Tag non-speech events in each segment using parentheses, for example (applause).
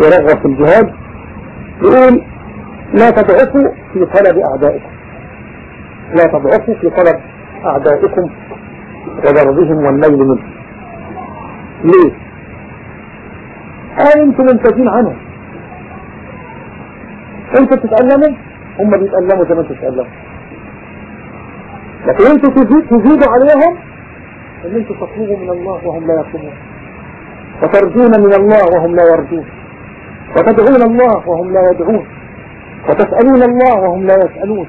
يرغب في الجهاد يقول لا تضعفوا في طلب أعدائكم. لا تضعفوا في طلب أعدائكم وضربهم والنيل منه ليه؟ قال أنتم منتجين عنهم. أنتوا تتألموا هم بيتألموا زي ما أنتوا تتألموا لكن أنتوا تزيدوا عليهم ان أنتوا تطلبوا من الله وهم لا يطلبون. وترجون من الله وهم لا يرجون. وتدعون الله وهم لا يدعون. وتسألون الله وهم لا يسألون.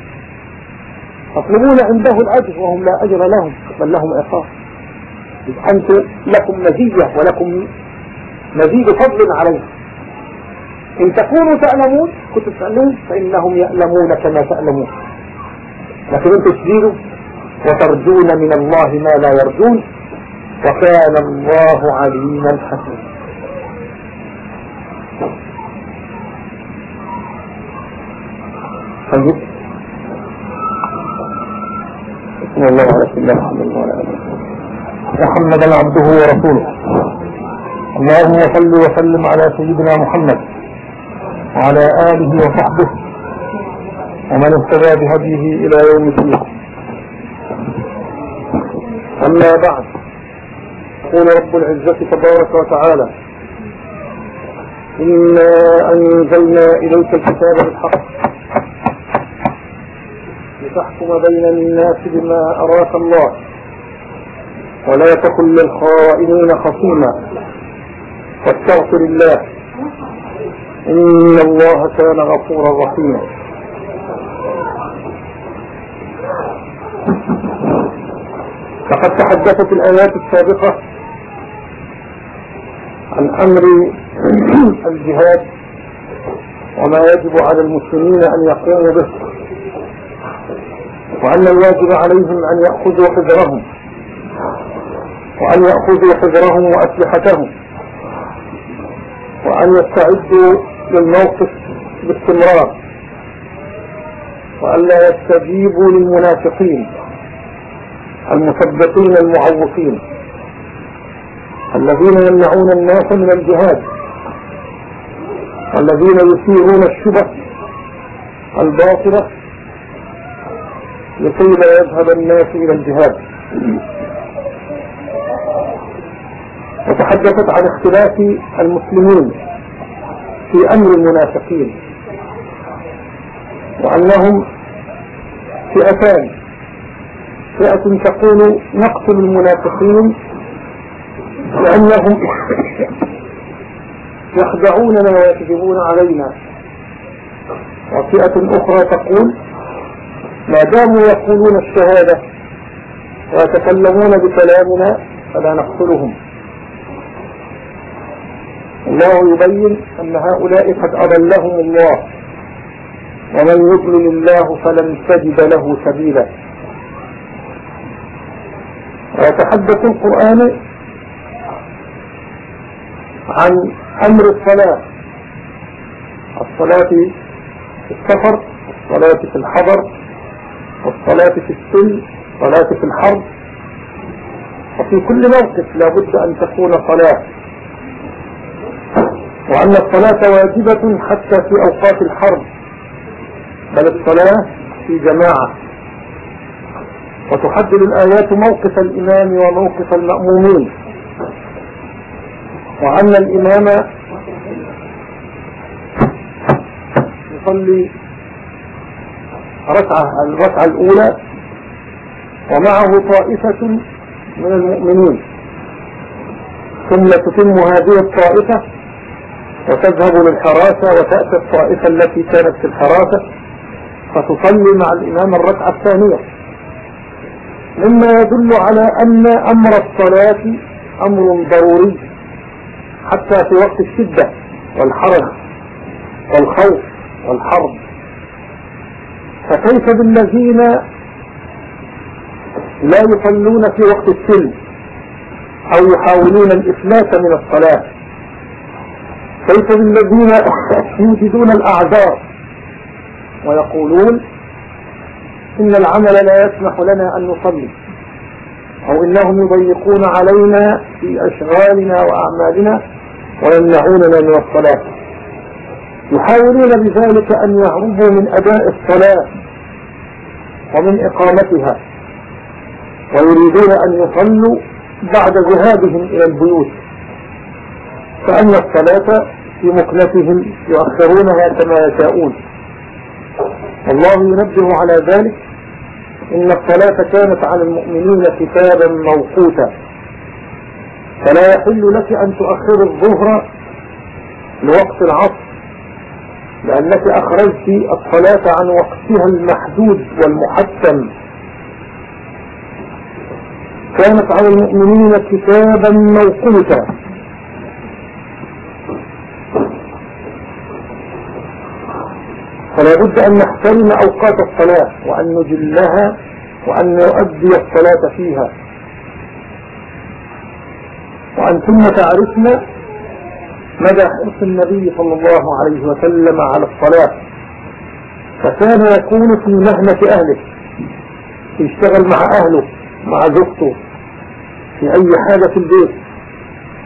تطلبون عنده الأجر وهم لا أجر لهم بل لهم عقاب. أنتم لكم مزية ولكم مزيد فضل عليهم إن تكونوا تعلمون كنتم تسألون فإنهم يألمون كما تألمون لكن أنتم تزيدوا وترجون من الله ما لا يرجون وكان الله عليما حكيما. طيب بسم الله على سيدنا محمد وعلى آله عبده ورسوله. اللهم صل وسلم على سيدنا محمد وعلى آله وصحبه. ومن اهتدى بهديه إلى يوم الدين. أما بعد يقول رب العزة تبارك وتعالى إنا أنزلنا إليك الكتاب بالحق. لتحكم بين الناس بما أراك الله. ولا تكن للخائنين خصيما. واستغفر الله. إن الله كان غفورا رحيما. لقد تحدثت الآيات السابقة عن أمر (clears throat) الجهاد وما يجب على المسلمين أن يقوموا به. وأن الواجب عليهم أن يأخذوا حذرهم. وأن يأخذوا حذرهم وأسلحتهم. وأن يستعدوا للموقف باستمرار. وأن لا يستجيبوا للمنافقين. المثبتين المعوقين. الذين يمنعون الناس من الجهاد. الذين يثيرون الشبه. الباطلة. لكي لا يذهب الناس إلى الجهاد. وتحدثت عن اختلاف المسلمين في أمر المنافقين وأنهم فئتان. فئة تقول نقتل المنافقين لأنهم يخدعوننا ويكذبون علينا. وفئة أخرى تقول ما داموا يقولون الشهادة ويتكلمون بكلامنا فلا نقتلهم. الله يبين أن هؤلاء قد أضلهم الله ومن يضلل الله فلن تجد له سبيلا. ويتحدث القرآن عن أمر الصلاة الصلاة في السفر الصلاة في الحضر والصلاة في السل الصلاة في الحرب. وفي كل موقف لابد أن تكون صلاة. وأن الصلاة واجبة حتى في أوقات الحرب. بل الصلاة في جماعة. وتحدد الآيات موقف الإمام وموقف المأمومين. وأن الإمام يصلي ركعة الركعة الأولى ومعه طائفة من المؤمنين. ثم تتم هذه الطائفة وتذهب للحراسة وتأتي الطائفة التي كانت في الحراسة فتصلي مع الإمام الركعة الثانية. مما يدل على أن أمر الصلاة أمر ضروري حتى في وقت الشدة والحرج والخوف والحرب. فكيف بالذين لا يصلون في وقت السلم أو يحاولون الإفلات من الصلاة؟ كيف بالذين (laughs) يوجدون الأعذار ويقولون إن العمل لا يسمح لنا أن نصلي أو إنهم يضيقون علينا في أشغالنا وأعمالنا ويمنعوننا من الصلاة؟ يحاولون بذلك أن يهربوا من أداء الصلاة ومن إقامتها ويريدون أن يصلوا بعد ذهابهم إلى البيوت. فأن الصلاة في مكنتهم يؤخرونها كما يشاءون. الله ينبه على ذلك إن الصلاة كانت على المؤمنين كتابا موقوتا. فلا يحل لك أن تؤخر الظهر لوقت العصر لأنك أخرجت الصلاة عن وقتها المحدود والمحتم. كانت على المؤمنين كتابا موقوتا. فلا بد أن نحترم أوقات الصلاة وأن نجلها وأن نؤدي الصلاة فيها. وأن ثم تعرفنا مدى حرص النبي صلى الله عليه وسلم على الصلاة. فكان يكون في مهنة أهله. يشتغل مع أهله مع زوجته في أي حاجة في البيت.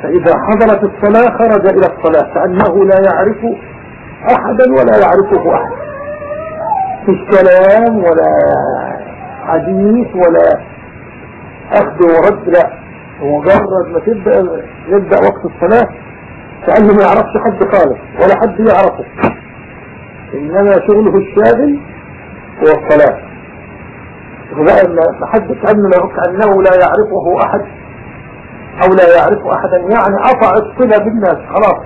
فإذا حضرت الصلاة خرج إلى الصلاة كأنه لا يعرف أحدا ولا يعرفه أحد. في كلام ولا حديث ولا أخذ ورد لا. مجرد ما تبدأ يبدأ وقت الصلاة كأنه ما يعرفش حد خالص ولا حد يعرفه. إنما شغله الشاغل هو الصلاة. وبقى ما حد كأنه كأنه لا يعرفه أحد أو لا يعرف أحدا. يعني قطع الصلة بالناس خلاص.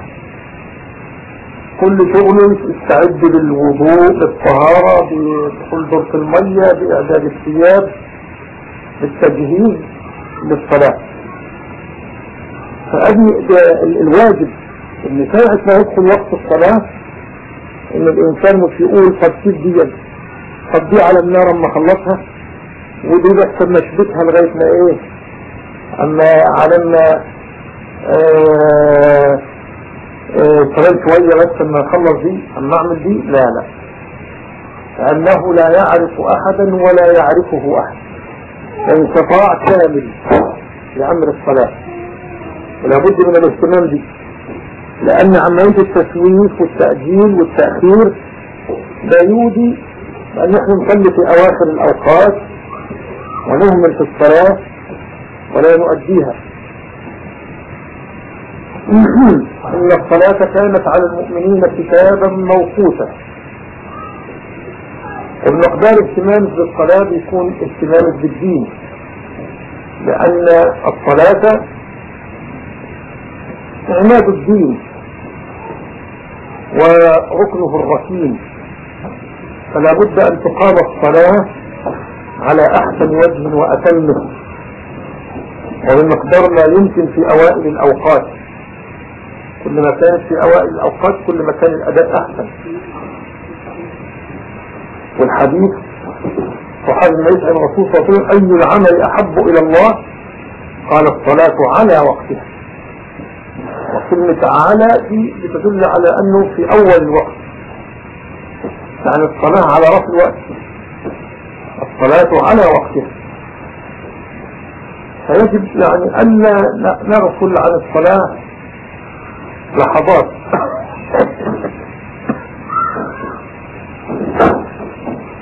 كل شغله يستعد بالوضوء بالطهارة بدخول دورة المية بإعداد الثياب بالتجهيز للصلاة. فأدي الواجب إن ساعة ما يدخل وقت الصلاة إن الإنسان مش يقول طب كيف دي طب دي على النار أما خلصها ودي بس ما شبتها لغاية ما إيه؟ أما على ما كمان شوية بس لما اخلص دي أما اعمل دي لا لا. لأنه لا يعرف أحدا ولا يعرفه أحد. انقطاع كامل لأمر الصلاة. ولا بد من الاهتمام دي. لأن عملية التسويف والتأجيل والتأخير لا يودي أن نحن نصلي في أواخر الأوقات ونهمل في الصلاة ولا نؤديها. إن الصلاة كانت على المؤمنين كتابا موقوتا. وبمقدار اهتمامك بالصلاة بيكون اهتمامك بالدين. لأن الصلاة عماد الدين. وركنه الركين. فلا بد أن تقام الصلاة على أحسن وجه وأتمه وبمقدار ما يمكن في أوائل الأوقات. كل ما كانت في أوائل الأوقات كل ما كان الأداء أحسن. والحديث صحابي الرسول صلى الله عليه وسلم أي العمل أحب إلى الله؟ قال الصلاة على وقتها. وكلمة على دي بتدل على أنه في أول الوقت يعني الصلاة على رأس الوقت. الصلاة على وقتها. فيجب يعني أن نغفل عن الصلاة لحظات.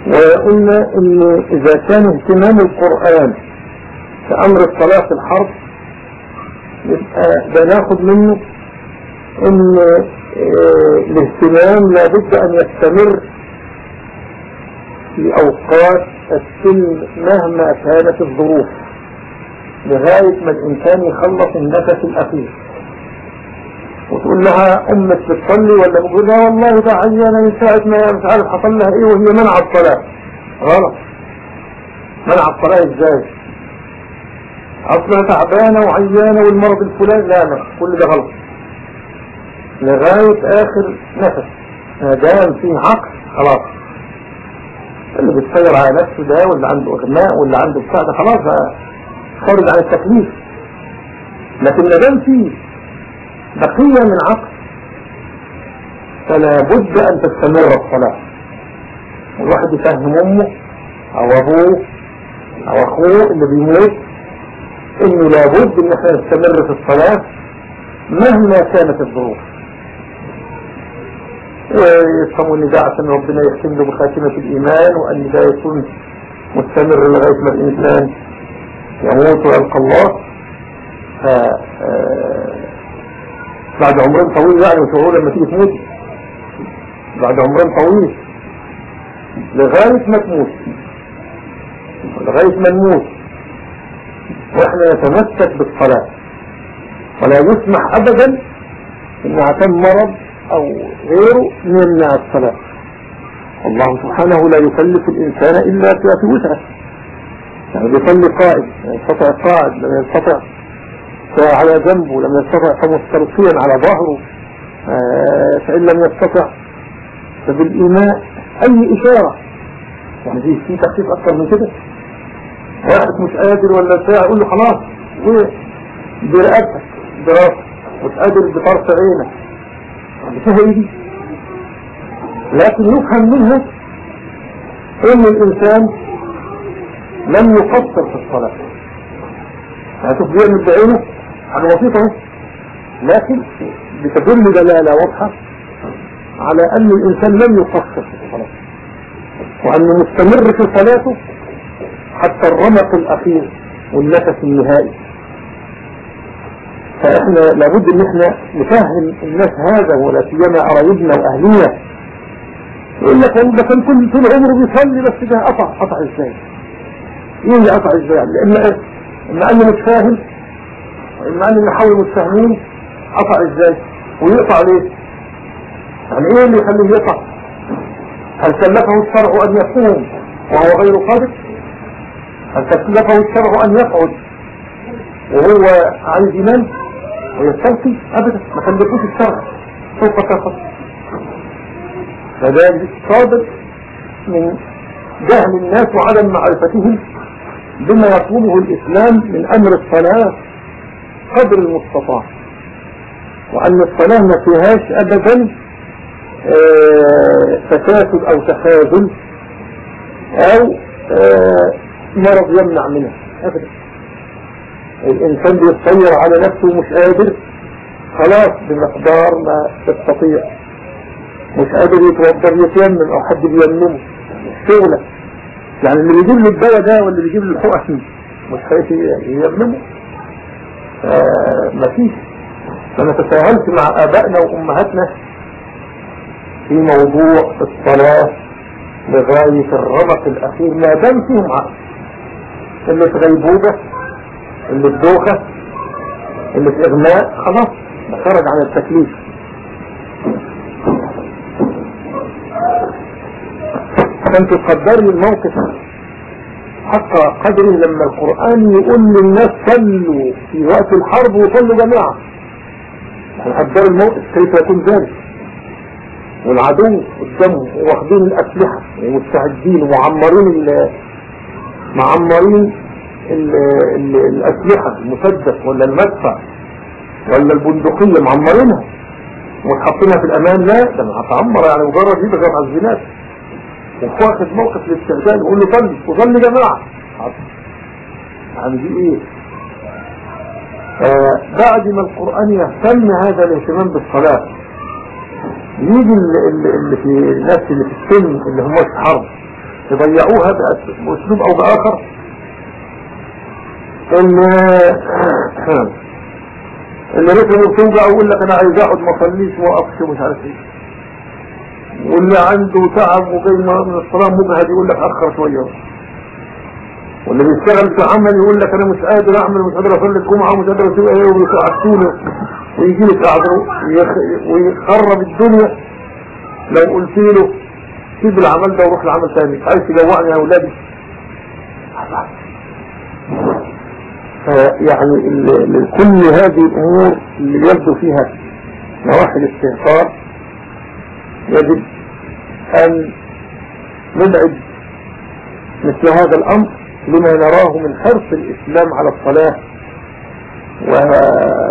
وقلنا إن إذا كان اهتمام القرآن كأمر الصلاة في الحرب يبقى بناخد منه إن الاهتمام لابد أن يستمر في أوقات السلم مهما كانت الظروف لغاية ما الإنسان يخلص النفس الأخير. وتقول لها أمك بتصلي ولا بقول لها والله ده عيانه من ساعة ما مش عارف حصل لها إيه وهي منع الصلاة. غلط. منع الصلاة إزاي؟ اصلها تعبانه وعيانه والمرض الفلاني. لا لا كل ده غلط. لغاية آخر نفس. ما دام في عقل خلاص. اللي بيتسير على نفسه ده واللي عنده إغماء واللي عنده بتاع ده خلاص خارج عن التكليف. لكن ما دام فيه بقية من عقل فلا بد أن تستمر الصلاة. الواحد يفهم أمه أو أبوه أو أخوه اللي بيموت إنه لابد أن إحنا نستمر في الصلاة مهما كانت الظروف. ويفهموا أن ده عشان ربنا يختم له بخاتمة الإيمان وأن ده يكون مستمر لغاية ما الإنسان يموت ويلقى الله. آه، بعد عمرين طويل يعني هو لما تيجي تموت. بعد عمرين طويل. لغاية ما تموت. لغاية ما نموت. وإحنا نتمسك بالصلاة. ولا يسمح ابدا إن عشان مرض أو غيره يمنع الصلاة. الله سبحانه لا يكلف الإنسان إلا في وسعه يعني بيصلي قائد لم يستطع قائد لم يستطع على جنبه لم يستطع فمستلقيا على ظهره. آه، فإن لم يستطع فبالإيماء أي إشارة. يعني في تخفيف أكثر من كده. واحد مش قادر ولا بتاع يقول له خلاص برقبتك براسك مش قادر بطرف عينك. يعني دي لكن يفهم منها إن الإنسان لم يقصر في الصلاة. هتشوف بيعمل بعينه حاجة بسيطة لكن بتدل دلالة واضحة على أن الإنسان لم يقصر في الصلاة. وانه مستمر في صلاته حتى الرمق الأخير والنفس النهائي. فإحنا لابد إن إحنا نفهم الناس هذا ولا سيما قرايبنا واهلنا يقول لك ده كان كل طول عمره بيصلي بس ده قطع قطع إزاي؟ إيه اللي قطع إزاي؟ إما إما أنه مش فاهم اما أنه يحاول مش فاهمين قطع إزاي؟ ويقطع ليه؟ يعني إيه اللي يخليه يقطع؟ هل كلفه الشرع أن يقوم وهو غير قادر؟ هل كلفه الشرع أن يقعد. وهو عايز ينام ويستلقي ابدا. ما كلفوش الشرع. سوف تقص فده صادق من جهل الناس وعدم معرفتهم بما يطلبه الإسلام من أمر الصلاة قدر المستطاع. وأن الصلاة ما فيهاش أبدا آه، تكاسل أو تخاذل أو آه، مرض يمنع منها أبدا. الإنسان بيتصير على نفسه مش قادر خلاص بمقدار ما تستطيع. مش قادر يتوضر يتيمم أو حد بيمنمه شغلة. يعني اللي بيجيب له الدواء ده واللي بيجيب له الحقن مش خايف يمنمه آه مفيش. فما تساهلت مع آبائنا وأمهاتنا في موضوع الصلاة لغاية الرمق الأخير. ما دام فيهم عقل. في غيبوبة في دوخة في إغماء خلاص خرج عن التكليف. عشان تقدري الموقف حق قدره لما القرآن يقول للناس صلوا في وقت الحرب وصلوا جماعة. يعني قدر الموقف كيف يكون ذلك. والعدو قدامهم واخدين الأسلحة ومستعدين ومعمرين معمرين الأسلحة المسدس ولا المدفع ولا البندقية معمرينها وتحطينها في الأمان؟ لا ده هتعمر يعني مجرد يبقى على الزنات واخد موقف الاستعداد يقول له صلي وصلي جماعة. يعني دي إيه؟ آه بعد ما القرآن يهتم هذا الاهتمام بالصلاة يجي اللي, في الناس اللي في السن اللي هم في حرب. يضيعوها بأسلوب أو بآخر. ان اللي رسمه توجع ويقول لك أنا عايز أقعد ما أصليش واقفش ومش عارف إيه. واللي عنده تعب وجاي من الصلاة مجهد يقول لك أخر شوية. واللي بيشتغل في عمل يقول لك أنا مش قادر أعمل مش قادر أصلي الجمعة ومش قادر أسوي إيه ويقعدوني ويجي قعده ويخرب الدنيا. لو قلت له سيب العمل ده وروح لعمل ثاني عايز تجوعني يا أولادي يعني كل هذه الأمور اللي يبدو فيها نواحي الاستهتار يجب أن نبعد مثل هذا الأمر لما نراه من حرص الإسلام على الصلاة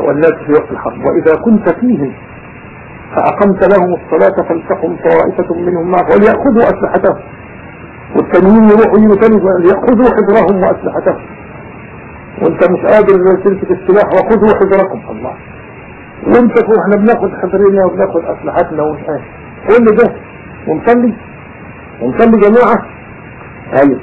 والناس في وقت الحرب. وإذا كنت فيهم فأقمت لهم الصلاة فلتقم طائفة منهم معك وليأخذوا أسلحتهم. والتانيين يروحوا يجوا ليأخذوا حذرهم وأسلحتهم. وأنت مش قادر تمسك السلاح وخذوا حذركم. الله. وانت إحنا بناخد حذرنا وبناخد أسلحتنا قادر كل ده ونصلي؟ ونصلي جماعة؟ أيوه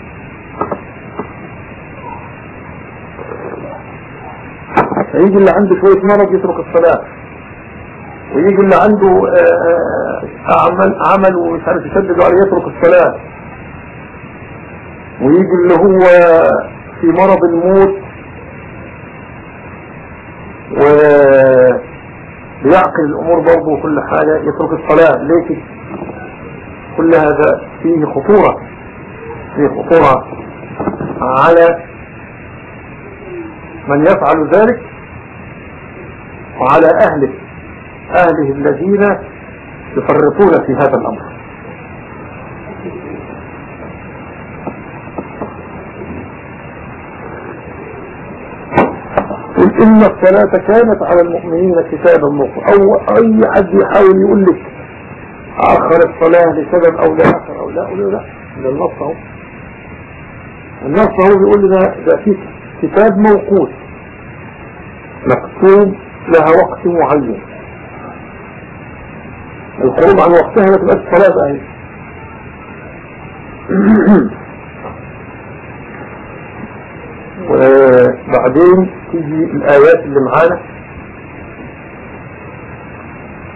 يجي اللي عنده شوية مرض يترك الصلاة. ويجي اللي عنده آه، آه، عمل عمل ومش عارف يشدد عليه يترك الصلاة. ويجي اللي هو في مرض الموت و بيعقل الأمور برضه وكل حاجة يترك الصلاة. ليه كل هذا فيه خطورة. فيه خطورة على من يفعل ذلك وعلى أهله. أهله الذين يفرطون في هذا الأمر. قل إن الصلاة كانت على المؤمنين كتابا موقوتا أو أي حد يحاول يقول لك أخر الصلاة لسبب أو لا أخر أو لا أو لا ده النص أهو. النص أهو بيقول لنا ده في كتاب موقوت مكتوب لها وقت معين. الخروج عن وقتها ما تبقاش صلاة بقى وبعدين تيجي الآيات اللي معانا.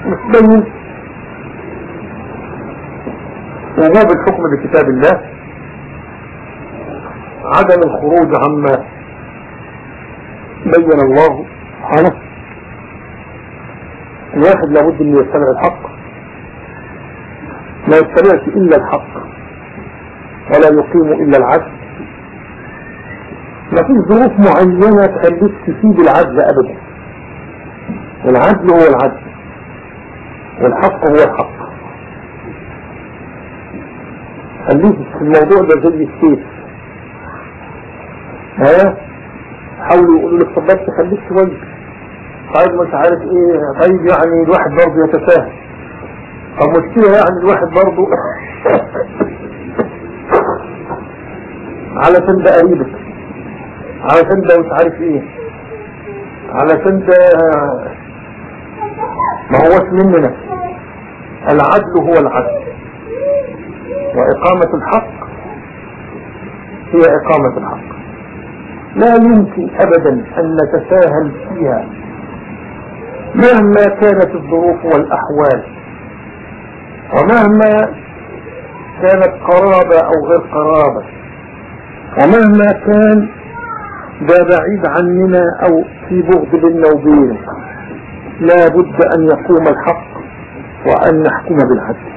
وتبين وجوب الحكم بكتاب الله. عدم الخروج عما بين الله سبحانه الواحد لابد أن يتبع الحق. لا يتبعش إلا الحق ولا يقيم إلا العدل. ما فيش ظروف معينة تخليك تسيب العدل ابدا. العدل هو العدل والحق هو الحق. خليك الموضوع ده زي السيف. ها؟ حاولوا يقولوا لك طب بس خليك شوية. طيب مش عارف إيه طيب يعني الواحد برضه يتساهل. طب مشكلة يعني الواحد برضه علشان ده قريبك. علشان ده مش عارف إيه. علشان ده ما هوش مننا. العدل هو العدل. وإقامة الحق هي إقامة الحق. لا يمكن أبدا أن نتساهل فيها مهما كانت الظروف والأحوال. ومهما كانت قرابة أو غير قرابة ومهما كان ده بعيد عننا أو في بغض بيننا وبينه لا بد أن يقوم الحق وأن نحكم بالعدل.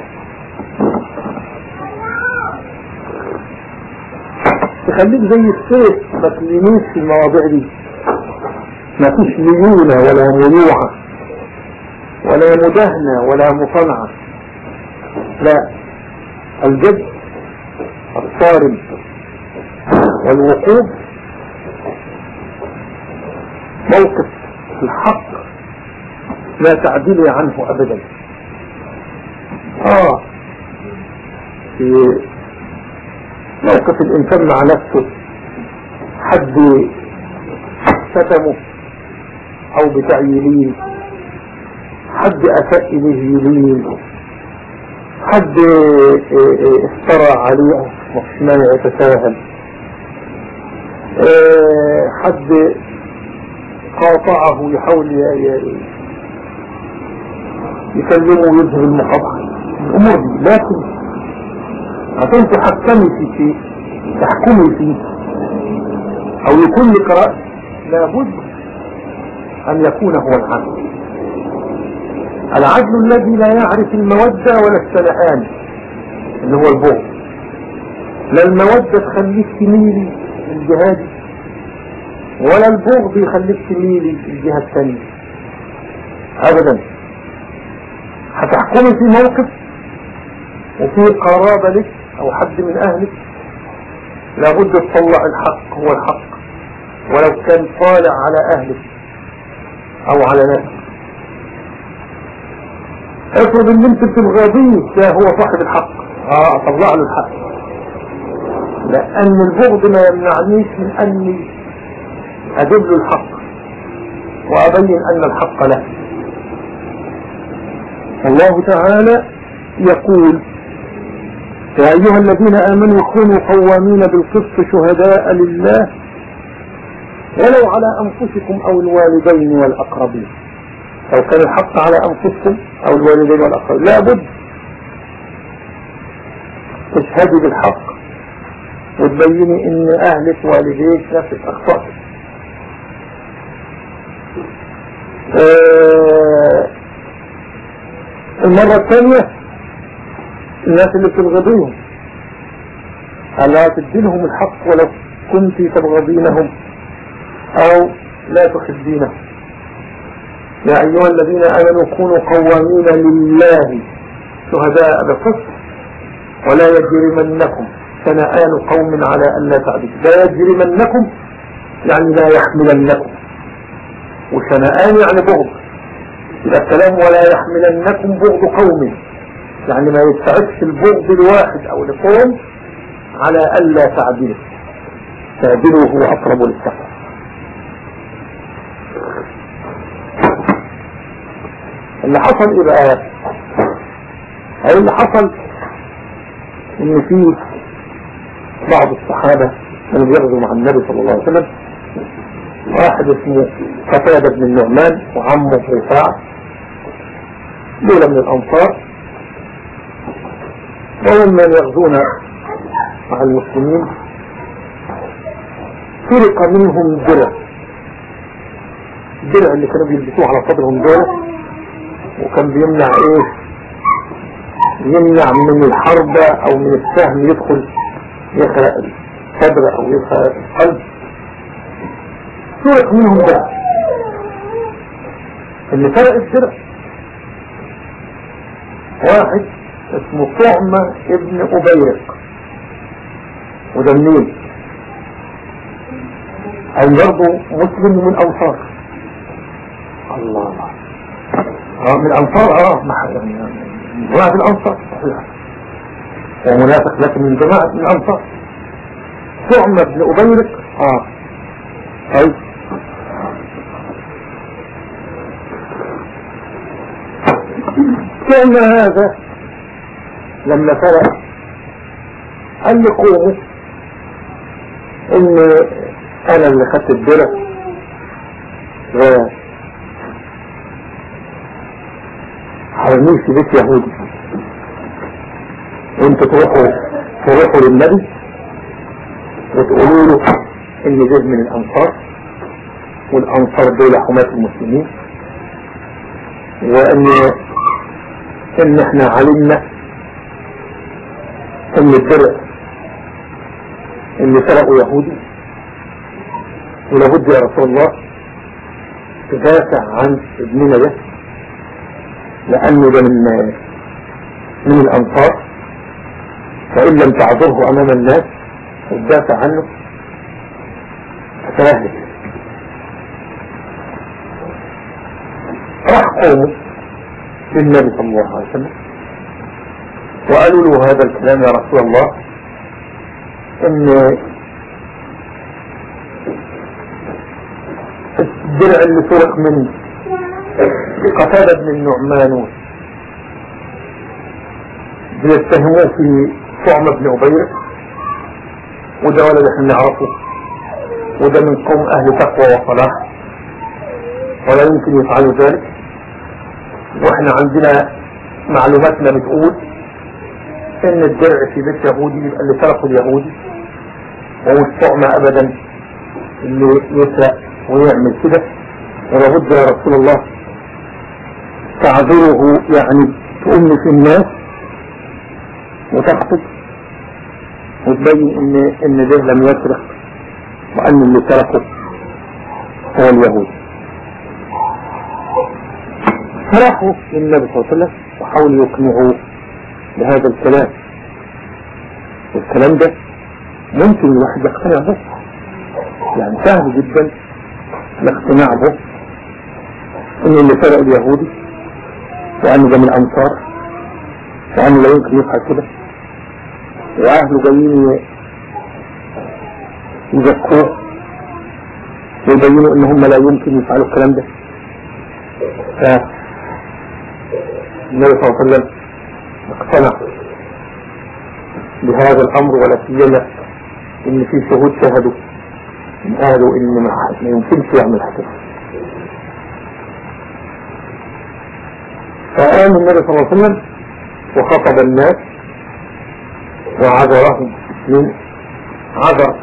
تخليك زي السيف ما تلينيش في المواضيع دي. ما فيش ليونة ولا ملوعة ولا مدهنة ولا مصنعة. لا. الجد الصارم والوقوف موقف الحق لا تعديل عنه ابدا. آه. في موقف الإنسان مع نفسه حد شتمه أو بتاع يلين حد أساء إليه يلين حد افترى عليه ما يتساهل حد قاطعه يحاول يكلمه ويذهب المقاطعة الأمور دي لكن عشان تحكمي في شيء تحكمي فيه أو يكون لك رأي لابد أن يكون هو العدل. العدل الذي لا يعرف المودة ولا السلحان اللي هو البغض. لا المودة تخليك تميلي الجهاد ولا البغض يخليك تميلي الجهة الثانية. ابدا. هتحكمي في موقف وفي قرابة لك أو حد من أهلك لابد تطلع الحق هو الحق. ولو كان طالع على أهلك أو على نفسك. افرض ان انت بتبغضيه ده هو صاحب الحق. آه اطلع له الحق. لأن البغض ما يمنعنيش من أني له الحق وأبين أن الحق له. الله تعالى يقول يا أيها الذين آمنوا كونوا قوامين بالقسط شهداء لله ولو على أنفسكم أو الوالدين والأقربين. لو كان الحق على أنفسكم أو الوالدين والأقربين. لابد تشهدي بالحق وتبيني إن أهلك والديك نفس اخطأت آه المرة الثانية الناس اللي بتبغضيهم ألا تدينهم الحق ولو كنت تبغضينهم أو لا تحبينهم. يا أيها الذين آمنوا كونوا قوامين لله شهداء بقسط ولا يجرمنكم شنآن قوم على أن لا تعدلوا لا يجرمنكم يعني لا يحملنكم. وشنآن يعني بغض. إذا الكلام ولا يحملنكم بغض قوم يعني ما يستعدش البغض الواحد أو لقوم على ألا تعدلوا تعدلوا هو أقرب للتقوى. اللي حصل إيه بقى اللي حصل؟ إن في بعض الصحابة كانوا بيغزوا مع النبي صلى الله عليه وسلم. واحد اسمه قتادة بن النعمان وعمه رفاع دولة من الأنصار. وهم من يغزون مع المسلمين. فرق منهم درع. الدرع اللي كانوا بيلبسوه على صدرهم دولة وكان بيمنع إيه؟ يمنع من الحرب أو من السهم يدخل يخرق الصدر أو يخرق القلب. فرق منهم درع اللي فرق الدرع واحد اسمه طعمة ابن أبيرق وده منين؟ أي برضه مسلم من أنصار. الله. من أنصار آه من جماعة الأنصار صحيح. ومنافق لكن من جماعة من الأنصار. طعمة ابن أبيرق آه. طيب. كان هذا لما فرق قال لي قوموا إن أنا اللي خدت الدرع حرميه في بيت يهودي. وانتوا تروحوا تروحوا للنبي وتقولوا له ان ده من الأنصار والأنصار دول حماة المسلمين وان إن إحنا علمنا إن الدرع اللي سرقوا يهودي. ولابد يا رسول الله تدافع عن ابننا ده لأنه ده من من الأنصار فإن لم تعذره أمام الناس وتدافع عنه فتلهج راح قوموا للنبي صلى الله عليه وسلم وقالوا له هذا الكلام يا رسول الله إن الدرع اللي سرق من قتادة بن النعمان بيتهموه في طعم بن عبير. وده ولد إحنا نعرفه وده من قوم أهل تقوى وصلاح. ولا يمكن يفعلوا ذلك. وإحنا عندنا معلوماتنا بتقول إن الدرع في بيت يهودي يبقى اللي سرقه اليهودي. ومش ابدا. اللي يسرق ويعمل كده. ولابد يا رسول الله تعذره يعني تؤم في الناس وتخطب وتبين ان إن ده لم يسرق وأن اللي سرقه هو اليهود. فراحوا للنبي صلى الله عليه وسلم وحاولوا يقنعوه بهذا الكلام. والكلام ده ممكن الواحد يقتنع به. يعني سهل جدا الاقتناع به. إن اللي سرق اليهودي وأنه ده من الانصار وانه لا يمكن يفعل كده. واهله جايين يزكوه ويبينوا إن هم لا يمكن يفعلوا الكلام ده. ف النبي صلى الله عليه وسلم اقتنع بهذا الأمر ولا سيما إن في شهود شهدوا. قالوا إن ما يمكنش يعمل هكذا فقام النبي صلى الله عليه وسلم وخطب الناس وعذرهم من عذر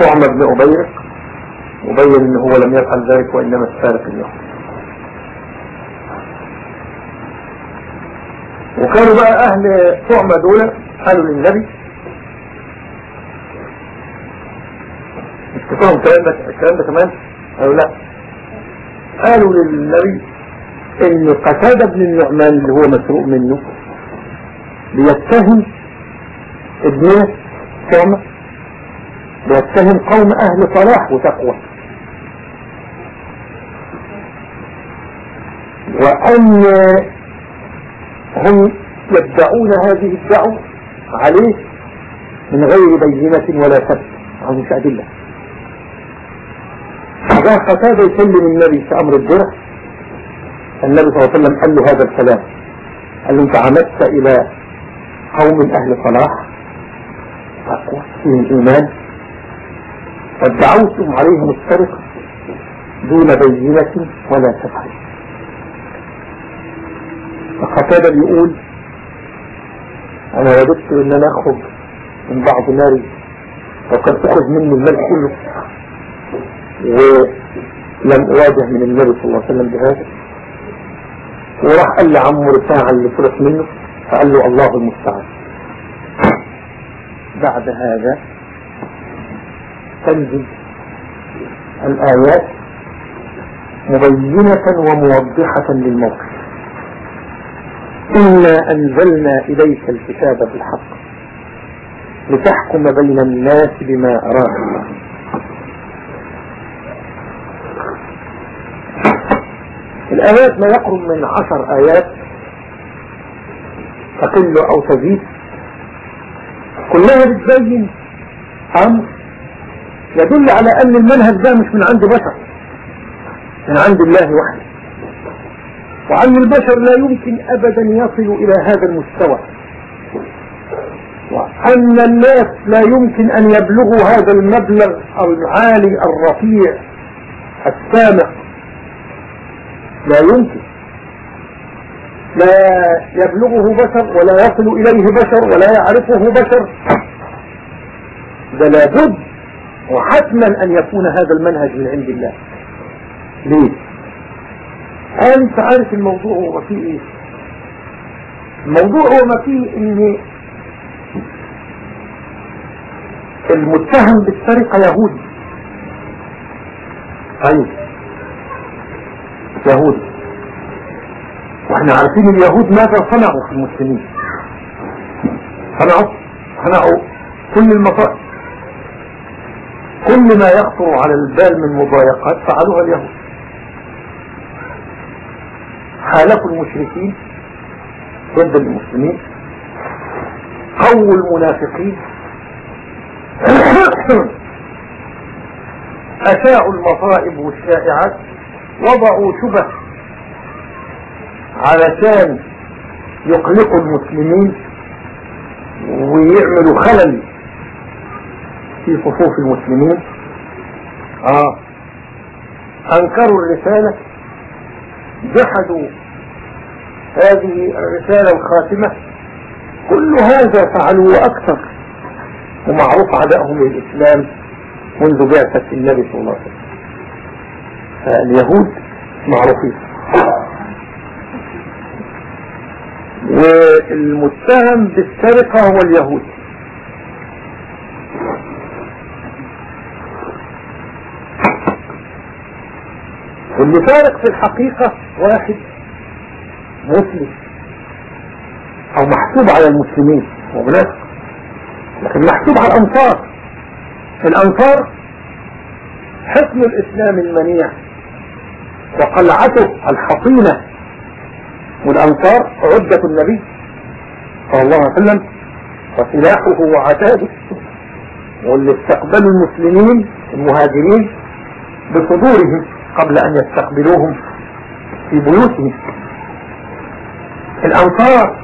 طعم بن أبيرق وبين ان هو لم يفعل ذلك وإنما استارك اليوم. وكانوا بقى أهل طعمة دول قالوا للنبي مش الكلام ده الكلام ده كمان؟ قالوا لا. قالوا للنبي إن قتادة بن النعمان اللي هو مسروق منه بيتهم ابنه طعمة بيتهم قوم أهل صلاح وتقوى. وأن هم يدعون هذه الدعوة عليه من غير بينة ولا سبب. أو مش أدلة. فجاء قتادة يسلم النبي في أمر الدرع. النبي صلى الله عليه وسلم قال له هذا الكلام. قال له أنت عمدت إلى قوم أهل صلاح فيهم إيمان ودعوتم عليهم السرقة دون بينة ولا تفعل فقتادة بيقول أنا وددت إن أنا أخرج من بعض ناري وقد تخرج مني المال كله. ولم أواجه من النبي صلى الله عليه وسلم بهذا. وراح قال لعمه رفاعة اللي فرق منه فقال له الله المستعان. بعد هذا تنزل الآيات مبينة وموضحة للموقف. إنا أنزلنا إليك الكتاب بالحق لتحكم بين الناس بما أراك. الله الآيات ما يقرب من عشر آيات تقل أو تزيد. كلها بتبين أمر يدل على أن المنهج ده مش من عند بشر من عند الله وحده. وأن البشر لا يمكن أبدا يصلوا إلى هذا المستوى. وأن الناس لا يمكن أن يبلغوا هذا المبلغ العالي الرفيع السامع. لا يمكن لا يبلغه بشر ولا يصل إليه بشر ولا يعرفه بشر. ده لابد وحتما أن يكون هذا المنهج من عند الله. ليه؟ انت عارف الموضوع هو فيه إيه؟ الموضوع هو ما فيه إن المتهم بالسرقة يهودي. طيب. يهودي وإحنا عارفين اليهود ماذا صنعوا في المسلمين. صنعوا صنعوا كل المصائب. كل ما يخطر على البال من مضايقات فعلوها اليهود. حالفوا المشركين ضد المسلمين. قووا المنافقين. (coughs) أشاعوا المصائب والشائعات. وضعوا شبه. علشان يقلقوا المسلمين ويعملوا خلل في صفوف المسلمين. آه. أنكروا الرسالة جحدوا هذه الرسالة الخاتمة. كل هذا فعلوا أكثر ومعروف عدائهم للإسلام منذ بعثة النبي صلى الله عليه وسلم. فاليهود معروفين. والمتهم بالسرقة هو اليهود. واللي فارق في الحقيقة واحد مسلم أو محسوب على المسلمين ومناسب لكن محسوب على الأنصار. الأنصار حصن الإسلام المنيع. وقلعته الحصينة. والأنصار عدة النبي صلى الله عليه وسلم وسلاحه وعتاده واللي استقبلوا المسلمين المهاجرين بصدورهم قبل أن يستقبلوهم في بيوتهم. الأنصار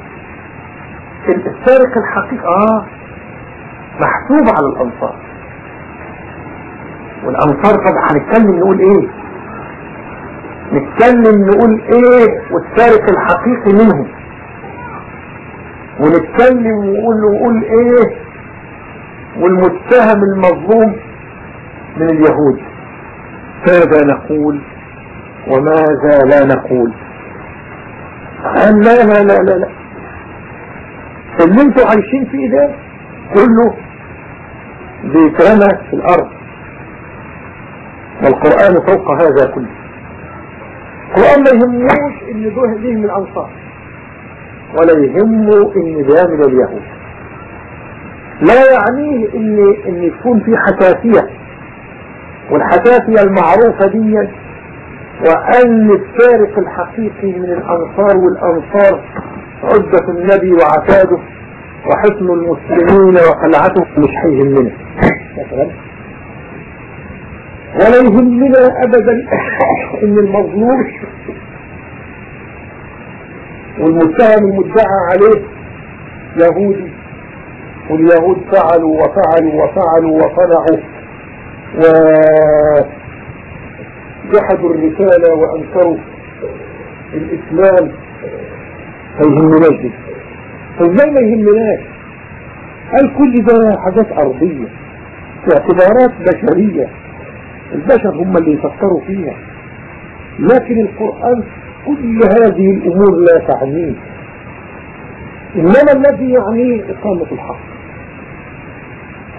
السارق الحقيقي آه محسوب على الأنصار. والأنصار طبعا هنتكلم نقول إيه؟ نتكلم نقول إيه والسارق الحقيقي منهم. ونتكلم ونقول نقول إيه والمتهم المظلوم من اليهود. ماذا نقول وماذا لا نقول؟ قال لا لا لا لا لا. اللي أنتوا عايشين فيه ده كله بيترمى في الأرض. والقرآن فوق هذا كله. القرآن ما يهموش إن ده ليه من الأنصار. ولا يهمه إن ده من اليهود. لا يعنيه إن إن يكون في حساسية. والحساسية المعروفة دي وأن السارق الحقيقي من الأنصار والأنصار عدة النبي وعتاده وحسن المسلمين وقلعته مش هيهمنا ولا يهمنا ابدا (coughs) ان المظلوم. والمتهم المدعى عليه يهودي. واليهود فعلوا وفعلوا وفعلوا وصنعوا. وجحدوا الرسالة وأنكروا الإسلام. فيهمناش دي فازاي ما يهمناش قال كل ده حاجات أرضية اعتبارات بشرية؟ البشر هم اللي يفكروا فيها. لكن القرآن كل هذه الأمور لا تعنيه إنما الذي يعنيه إقامة الحق.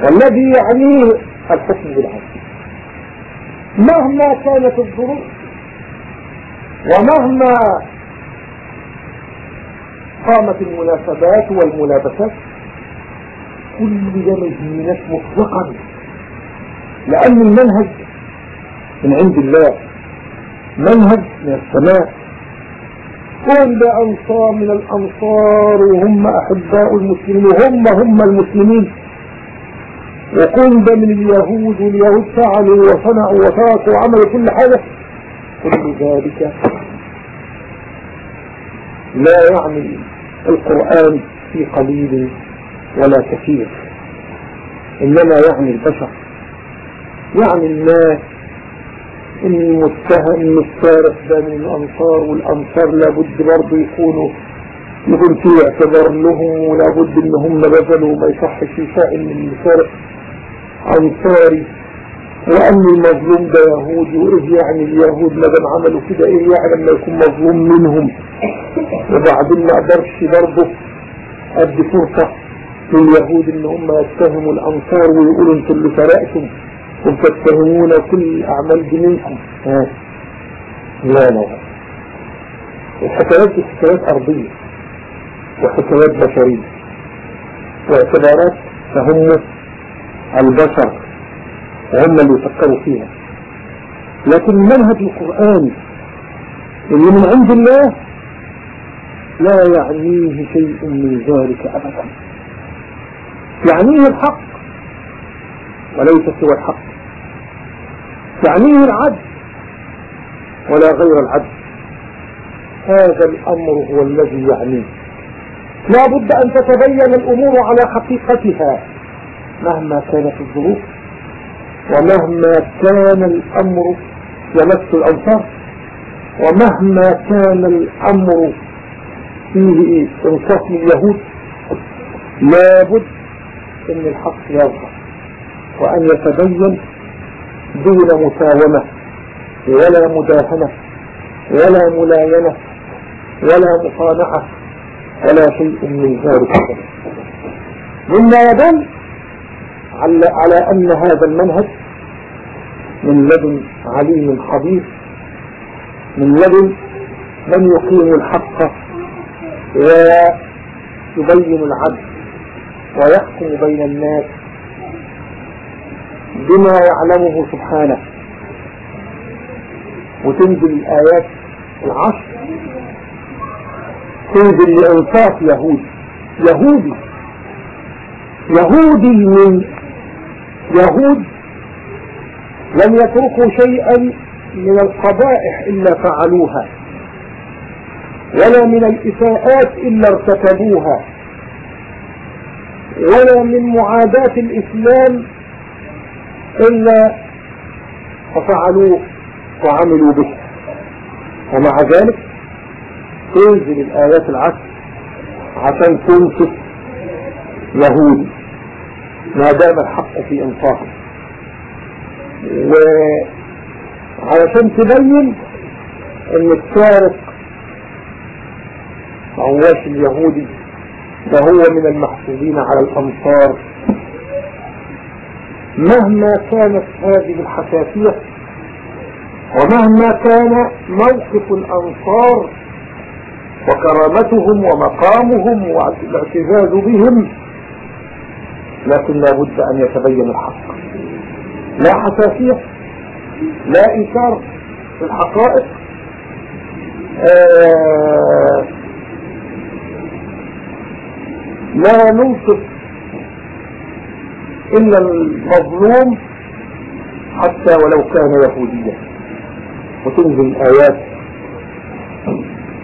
والذي يعنيه الحكم بالعدل. مهما كانت الظروف ومهما قامت المناسبات والملابسات كل ده مجنونات مطلقا. لأن المنهج من عند الله. منهج من السماء. كل أنصار من الأنصار وهم أحباء المسلمين وهم هم المسلمين. وكل ده من اليهود واليهود فعلوا وصنعوا وتركوا وعملوا كل حاجة. كل ذلك لا يعني القرآن في قليل ولا كثير إنما يعني البشر. يعني الناس المتهم السارق ده من الأنصار والأنصار لابد برضه يكونوا يكون في اعتبار لهم ولابد ان هم بذلوا ما يصحش شأن من السارق أنصاري. وأن المظلوم ده يهودي وإيه يعني اليهود ما دام عملوا كده إيه يعني لما يكون مظلوم منهم. وبعدين ما قدرش برضه أدي فرصة لليهود إن هم يتهموا الأنصار ويقولوا أنتوا اللي سرقتم. وتتهمون كل منكم. ها لا لا. الحكايات دي حكايات أرضية وحكايات بشرية. واعتبارات تهم البشر وهم اللي يفكروا فيها. لكن المنهج القرآني اللي من عند الله لا يعنيه شيء من ذلك أبدا. يعنيه الحق وليس سوى الحق. يعنيه العدل ولا غير العدل. هذا الأمر هو الذي يعنيه لا بد أن تتبين الأمور على حقيقتها مهما كانت الظروف ومهما كان الأمر يمس الأنصار ومهما كان الأمر فيه انصاف اليهود لابد إن الحق يظهر وأن يتبين دون مساومة ولا مداهنة ولا ملاينة ولا مصانعة ولا شيء من ذلك. مما يدل على أن هذا المنهج من لدن عليم خبير من لدن من يقيم الحق ويبين العدل ويحكم بين الناس بما يعلمه سبحانه. وتنزل الآيات العشر تنزل لإنصاف يهود. يهودي. يهودي من يهود لم يتركوا شيئا من القبائح إلا فعلوها. ولا من الإساءات إلا ارتكبوها. ولا من معاداة الإسلام إلا ففعلوا وعملوا به. ومع ذلك تنزل الآيات العشر عشان تنصف يهودي ما دام الحق في انصافه وعلشان تبين إن السارق ما هواش اليهودي ده هو من المحسوبين على الامصار مهما كانت هذه الحساسية ومهما كان موقف الأنصار وكرامتهم ومقامهم والاعتزاز بهم لكن لا بد أن يتبين الحق. لا حساسية لا إنكار في الحقائق. آه لا ننصف إلا المظلوم حتى ولو كان يهوديا. وتنزل الآيات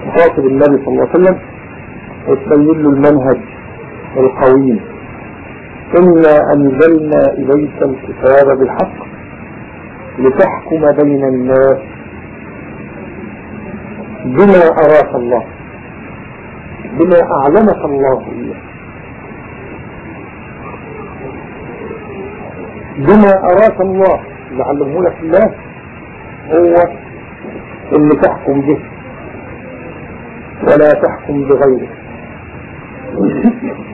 تخاطب النبي صلى الله عليه وسلم وتبين له المنهج القويم. إنا أنزلنا إليك الكتاب بالحق لتحكم بين الناس بما أراك الله بما أعلمك الله إياه. بما أراك الله. لعلمه لك الله هو اللي تحكم به. ولا تحكم بغيره. (laughs)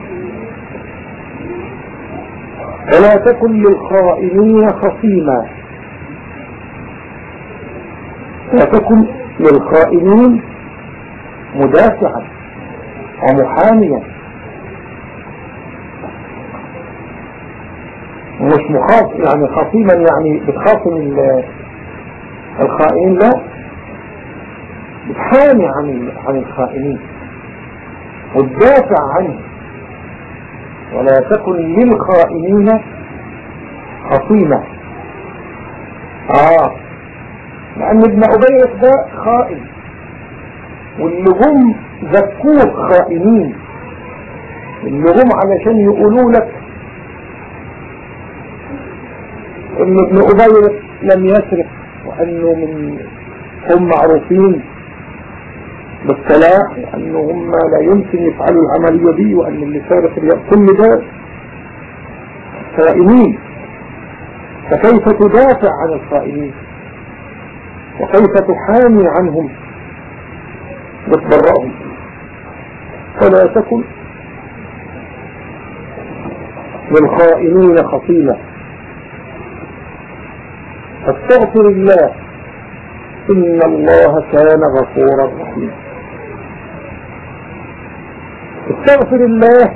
ولا تكن للخائنين خصيما. لا تكن للخائنين مدافعا ومحاميا. مش مخاف يعني خصيما يعني بتخاصم الخائنين لا. بتحامي عن عن الخائنين. وتدافع عنهم ولا تكن للخائنين خصيمة آه. لأن ابن ابي ده خائن. واللي هم ذكوه خائنين. اللي هم علشان يقولوا لك إن ابن أبي لم يسرق وأنه من هم معروفين بالصلاح وأن هم لا يمكن يفعلوا العملية دي وأن اللي سارق كل ده خائنين فكيف تدافع عن الخائنين وكيف تحامي عنهم وتبرأهم فلا تكن للخائنين خصيمة فاستغفر الله. إن الله كان غفورا رحيما. استغفر الله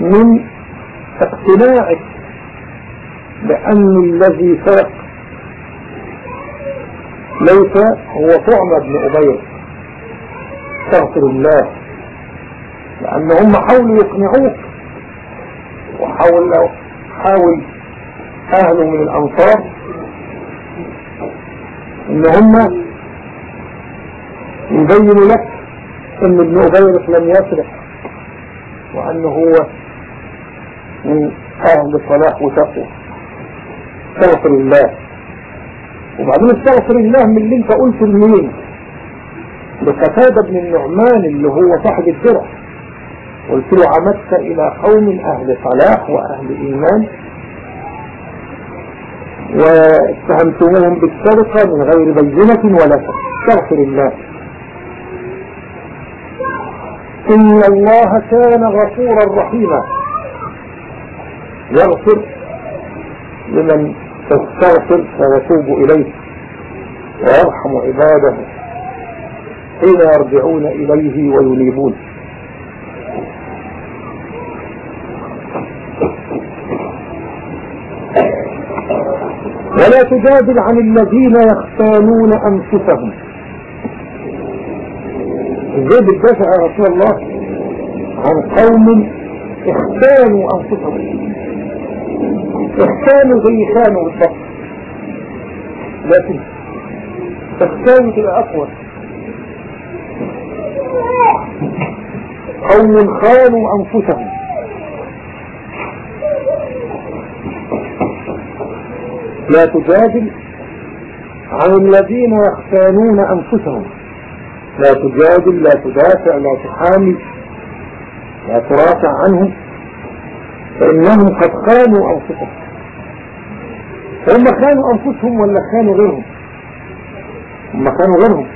من اقتناعك بأن الذي سرق ليس هو طعم ابن أبي. استغفر الله. لأن هم حاولوا يقنعوك. وحاول حاول أهل من الأنصار إن هم يبينوا لك إن ابن أبيرك لم يسرق وأنه هو من أهل الصلاح وتقوى. استغفر الله. وبعدين استغفر الله من اللي انت قلته لمين لقتادة بن النعمان اللي هو صاحب الدرع. قلت له عمدت إلى قوم أهل صلاح وأهل إيمان. واتهمتموهم بالسرقة من غير بينة ولا استغفر الله. إن الله كان غفورا رحيما. يغفر لمن تستغفر فيتوب إليه ويرحم عباده حين يرجعون إليه وينيبون. ولا تجادل عن الذين يختانون أنفسهم. إزاي بتدافع يا رسول الله عن قوم اختانوا أنفسهم. اختانوا زي خانوا بالضبط. لكن تختانوا تبقى أقوى قوم خانوا أنفسهم. لا تجادل عن الذين يختانون أنفسهم. لا تجادل لا تدافع لا تحامي لا ترافع عنهم فإنهم قد خانوا أنفسهم. هم خانوا أنفسهم ولا خانوا غيرهم؟ هم خانوا غيرهم.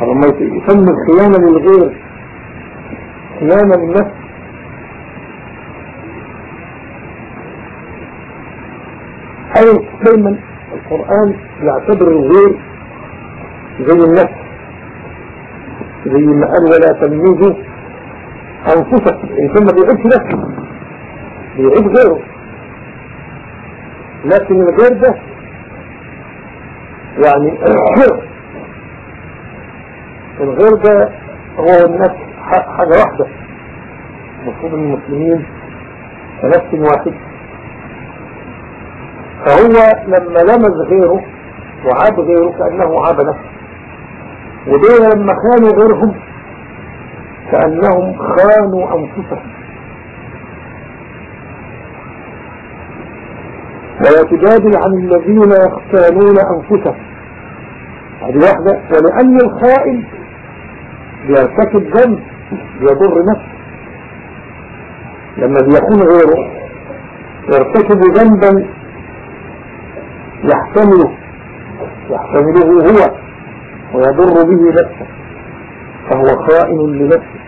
فلما يسمى الخيانة للغير خيانة للنفس أي دايما القرآن يعتبر الغير زي النفس زي ما قال ولا تلميذوا أنفسكم الإنسان ما بيعيبش نفسه بيعيب غيره. لكن الغير ده يعني الغير ده هو النفس حاجة واحدة. المفروض المسلمين كنفس واحد. فهو لما لمز غيره وعاب غيره كأنه عاب نفسه. ودول لما خانوا غيرهم كأنهم خانوا أنفسهم. ولا تجادل عن الذين يختانون أنفسهم. هذه واحدة. ولأن الخائن بيرتكب ذنب يضر نفسه. لما بيكون غيره يرتكب ذنبا يحتمله يحتمله هو ويضر به نفسه فهو خائن لنفسه.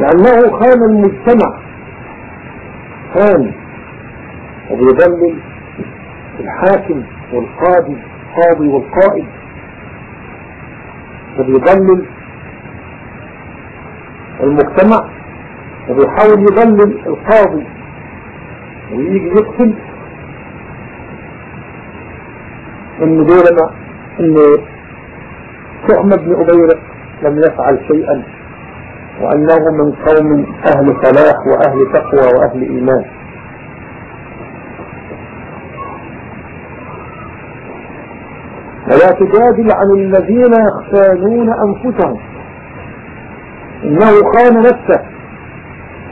لأنه خان المجتمع خان وبيضلل الحاكم والقاضي القاضي والقائد. فبيضلل المجتمع وبيحاول يضلل القاضي ويجي يقتل إن دول إن تؤمن بن أبيرق لم يفعل شيئا وأنه من قوم أهل صلاح وأهل تقوى وأهل إيمان. ولا تجادل عن الذين يختانون أنفسهم. إنه خان نفسه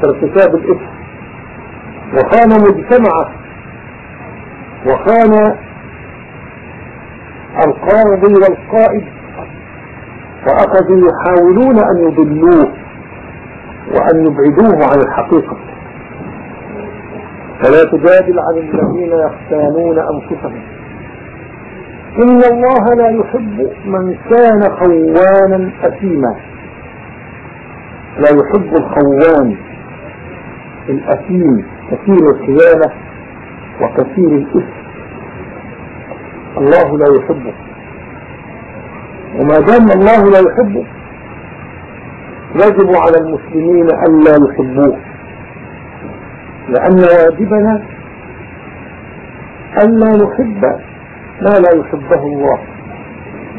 في ارتكاب الإثم وخان مجتمعه وخان القاضي والقائد. فأخذوا يحاولون أن يضلوه وأن يبعدوه عن الحقيقة. فلا تجادل عن الذين يختانون أنفسهم. إن الله لا يحب من كان خوانا أثيما. لا يحب الخوان الأثيم. كثير الخيانة وكثير الإثم الله لا يحبه. وما دام الله لا يحبه يجب على المسلمين ألا يحبوه. لأن واجبنا ألا نحب ما لا يحبه الله.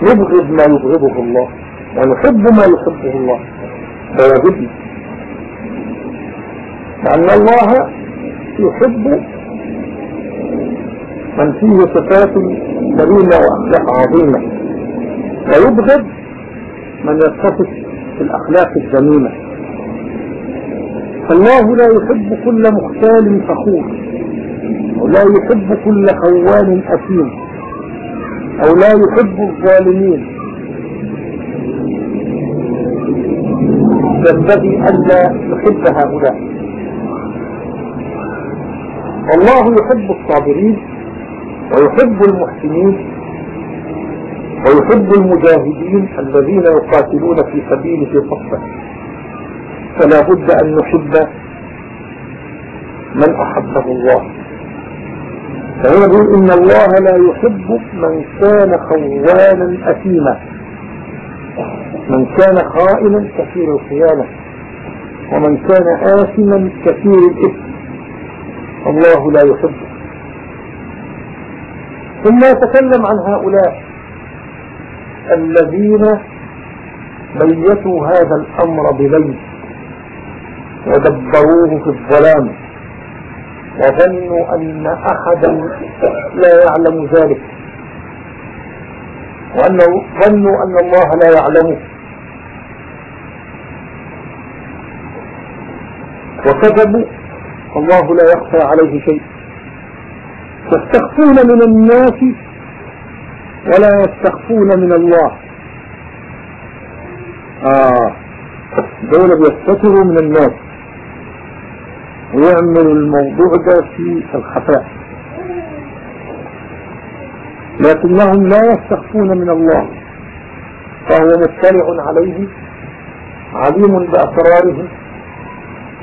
نبغض ما يبغضه الله ونحب ما يحبه الله. فواجبنا. لأن الله يحب من فيه صفات كريمة وأخلاق عظيمة ويبغض من يتصف بالأخلاق الذميمة فالله لا يحب كل مختال فخور ولا يحب كل خوان أثيم أو لا يحب الظالمين. ينبغي ألا يحب هؤلاء. والله يحب الصابرين. ويحب المحسنين ويحب المجاهدين الذين يقاتلون في سبيله صفا فلا بد أن نحب من أحبه الله. فهنا يقول إن الله لا يحب من كان خوانا أثيما. من كان خائنا كثير الخيانة. ومن كان آثما كثير الإثم. الله لا يحبه. ثم يتكلم عن هؤلاء الذين بيتوا هذا الأمر بليل ودبروه في الظلام وظنوا أن أحدا لا يعلم ذلك وأنه ظنوا أن الله لا يعلمه. وكذبوا الله لا يخفى عليه شيء. يستخفون من الناس ولا يستخفون من الله. آه. دولة بيستتروا من الناس. ويعملوا الموضوع ده في الخفاء. لكنهم لا يستخفون من الله. فهو مطلع عليه عليم بأسرارهم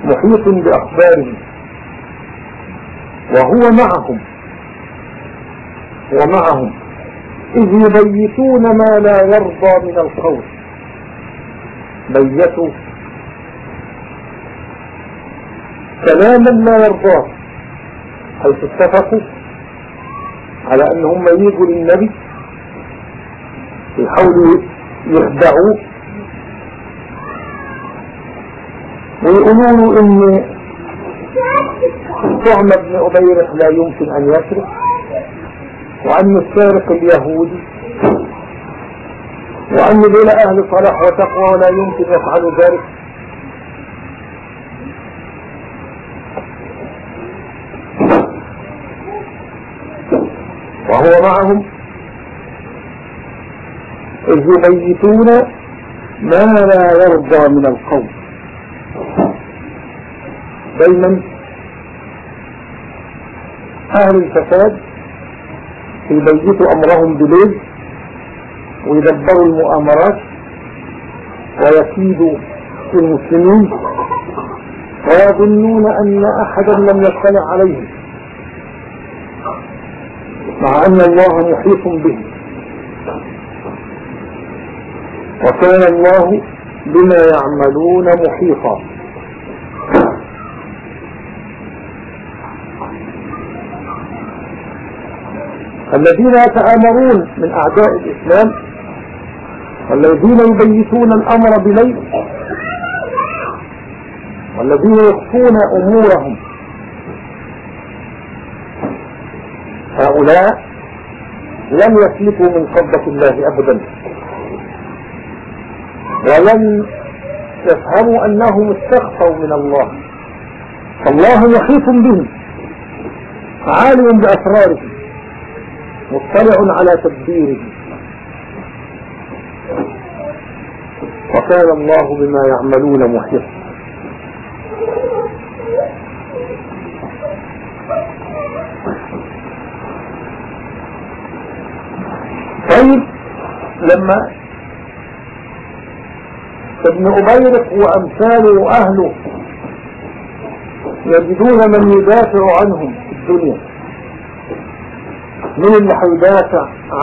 محيط بأخبارهم وهو معهم. ومعهم إذ يبيتون ما لا يرضى من القول بيتوا كلاما لا يرضاه حيث اتفقوا على ان هم يجوا للنبي يحاولوا يخدعوه. ويقولوا له إن طعم ابن أبيرح لا يمكن أن يسرق. وأن السارق اليهودي وأن دول أهل صلاح وتقوى ولا يمكن يفعلوا ذلك. وهو معهم إذ يبيتون ما لا يرضى من القول دايما أهل الفساد يبيتوا أمرهم بليل ويدبروا المؤامرات ويكيدوا في المسلمين ويظنون أن أحدا لم يطلع عليهم مع أن الله محيط به وكان الله بما يعملون محيطا. الذين يتآمرون من أعداء الإسلام والذين يبيتون الأمر بليل والذين يخفون أمورهم. هؤلاء لم يسلكوا من قبضة الله أبدا. ولم يفهموا أنهم استخفوا من الله. فالله محيط بهم عالم بأسراره مطلع على تدبيره. وكان الله بما يعملون محيطا طيب لما ابن أبيرق وأمثاله وأهله يجدون من يدافع عنهم في الدنيا. من اللي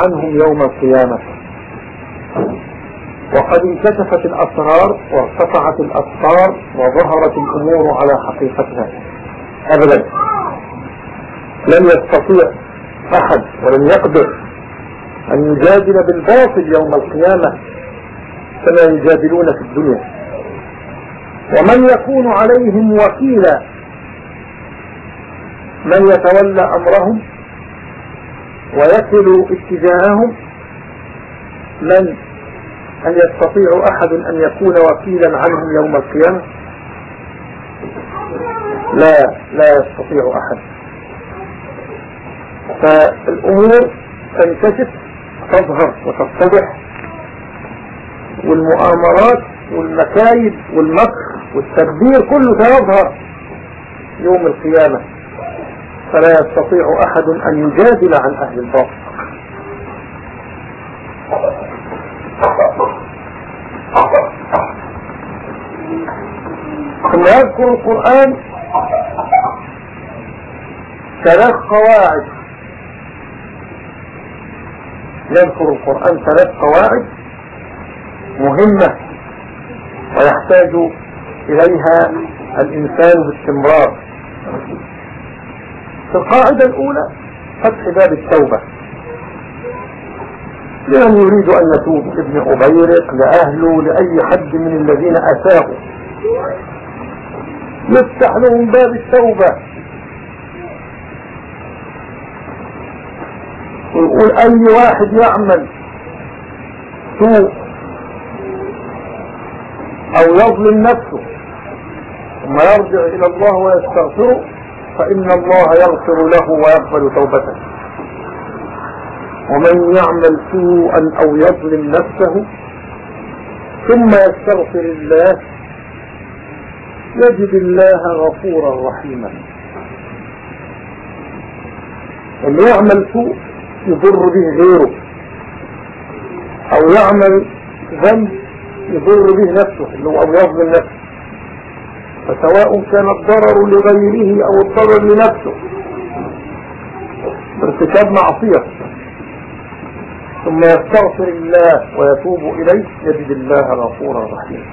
عنهم يوم القيامة. وقد انكشفت الأسرار وارتفعت الأسرار وظهرت الأمور على حقيقتها. أبدا. لن يستطيع أحد ولن يقدر أن يجادل بالباطل يوم القيامة كما يجادلون في الدنيا. ومن يكون عليهم وكيلا من يتولى أمرهم ويصل اتجاههم من هل يستطيع أحد أن يكون وكيلا عنهم يوم القيامة؟ لا لا يستطيع أحد. فالأمور تنكشف تظهر وتتضح. والمؤامرات والمكايد والمكر والتدبير كله سيظهر يوم القيامة. فلا يستطيع أحد أن يجادل عن أهل الباطل. ثم يذكر القرآن ثلاث قواعد. يذكر القرآن ثلاث قواعد مهمة ويحتاج إليها الإنسان باستمرار. القاعدة الأولى فتح باب التوبة. لمن يريد أن يتوب ابن أبيرق لأهله لأي حد من الذين أتاه يفتح لهم باب التوبة. ويقول أي واحد يعمل سوء أو يظلم نفسه ثم يرجع إلى الله ويستغفره فإن الله يغفر له ويقبل توبته. ومن يعمل سوءا أو يظلم نفسه ثم يستغفر الله يجد الله غفورا رحيما. اللي يعمل سوء يضر به غيره أو يعمل ذنب يضر به نفسه اللي هو أو يظلم نفسه. فسواء كان الضرر لغيره أو الضرر لنفسه. ارتكاب معصية. ثم يستغفر الله ويتوب إليه يجد الله غفورا رحيما.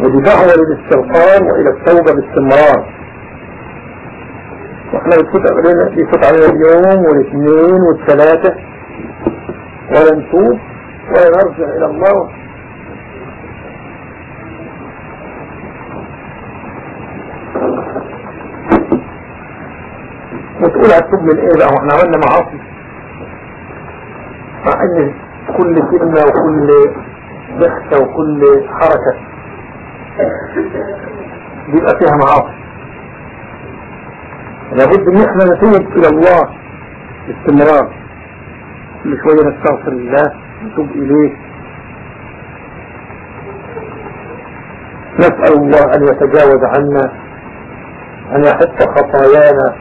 ودي دعوة للاستغفار وإلى التوبة باستمرار. وإحنا بتفوت علينا بيفوت علينا اليوم والاثنين والثلاثة. ولا نتوب ولا نرجع إلى الله. وتقول هتوب من إيه بقى؟ وإحنا عملنا معاصي مع إن كل كلمة وكل ضحكة وكل حركة بيبقى فيها معاصي. لابد إن إحنا نتوب إلى الله باستمرار. كل شوية نستغفر الله نتوب إليه. نسأل الله أن يتجاوز عنا أن يحط خطايانا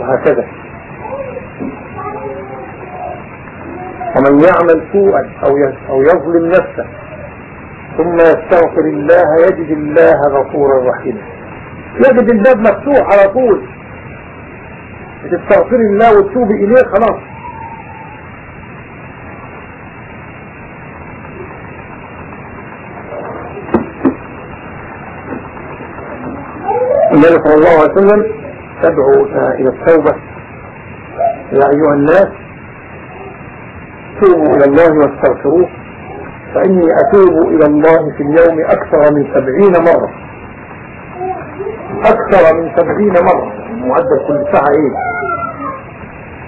وهكذا. ومن يعمل سوءا أو أو يظلم نفسه ثم يستغفر الله يجد الله غفورا رحيما. يجد الباب مفتوح على طول. تستغفر الله وتتوب إليه خلاص. النبي صلى الله عليه وسلم تدعو إلى التوبة. يا أيها الناس توبوا إلى الله واستغفروه فإني أتوب إلى الله في اليوم أكثر من سبعين مرة. أكثر من سبعين مرة. معدل كل ساعة إيه؟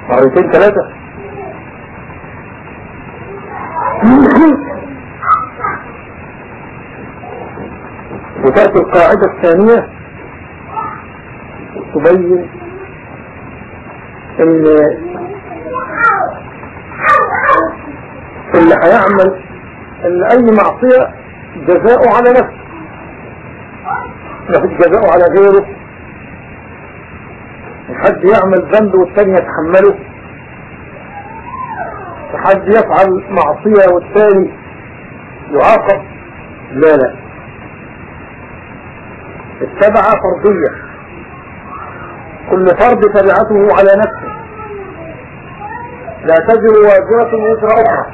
مرتين ثلاثة. وتأتي القاعدة الثانية. تبين إن اللي هيعمل إن أي معصية جزاؤه على نفسه. مفيش جزاؤه على غيره. حد يعمل ذنب والثاني يتحمله. وحد يفعل معصية والثاني يعاقب. لا لا. التبعة فرضية. كل فرد تبعته على نفسه. لا تجر واجرة وزر أخرى.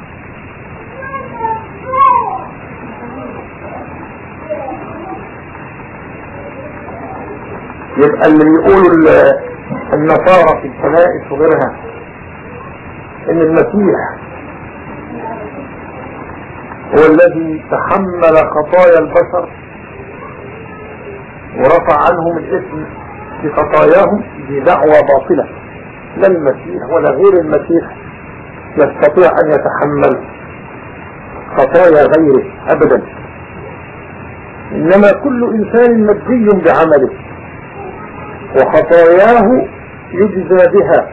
يبقى اللي بيقولوا النصارى في الكنائس وغيرها إن المسيح هو الذي تحمل خطايا البشر ورفع عنهم الاسم بخطاياهم بدعوى باطلة. لا المسيح ولا غير المسيح يستطيع أن يتحمل خطايا غيره ابدا. إنما كل إنسان مجزي بعمله وخطاياه يجزى بها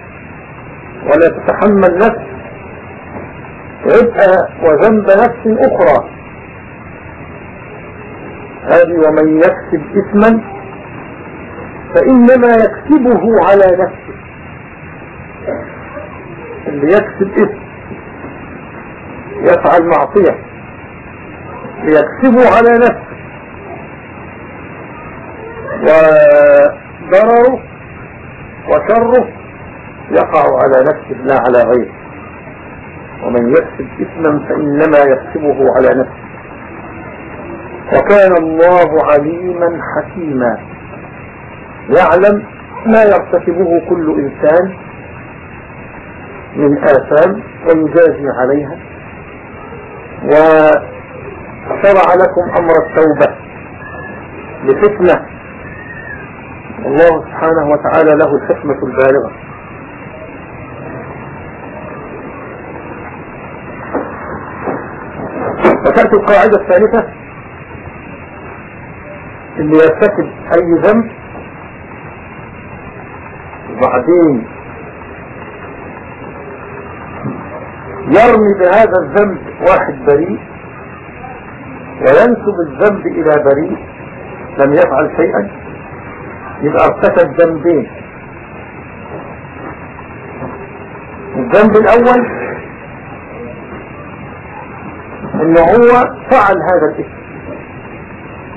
ولا تتحمل نفس عبء وذنب نفس أخرى. هذه ومن يكسب إثما فإنما يكسبه على نفسه. اللي يكسب إثم يفعل معصية. ليكسبه على نفسه. وضرره وشره يقع على نفسه لا على غيره. ومن يكسب إثما فإنما يكسبه على نفسه. وكان الله عليما حكيما. يعلم ما يرتكبه كل إنسان من آثام ويجازي عليها. وشرع لكم أمر التوبة لفتنة. الله سبحانه وتعالى له الحكمة البالغة. ذكرت القاعدة الثالثة اللي يرتكب أي ذنب وبعدين يرمي بهذا الذنب واحد بريء وينسب الذنب إلى بريء لم يفعل شيئا؟ يبقى ارتكب ذنبين. الذنب الأول إنه هو فعل هذا الاسم